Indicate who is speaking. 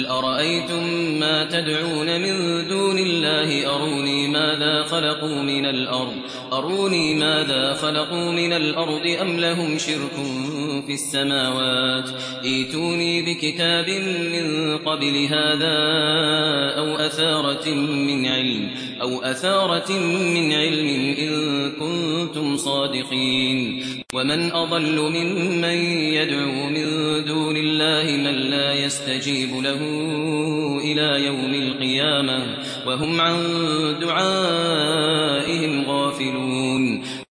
Speaker 1: قل أرأيتم ما تدعون من دون الله؟ أروني ماذا خلقوا من الأرض؟ أروني ماذا خلقوا من الأرض أم لهم شرك في السماوات؟ ايتوني بكتاب من قبل هذا أو أثارة من علم أو أثارة من علم إن كنتم صادقين. ومن أضل ممن يدعو من دون الله من لا يستجيب له إلى يوم القيامة وهم عن دعائهم غافلون.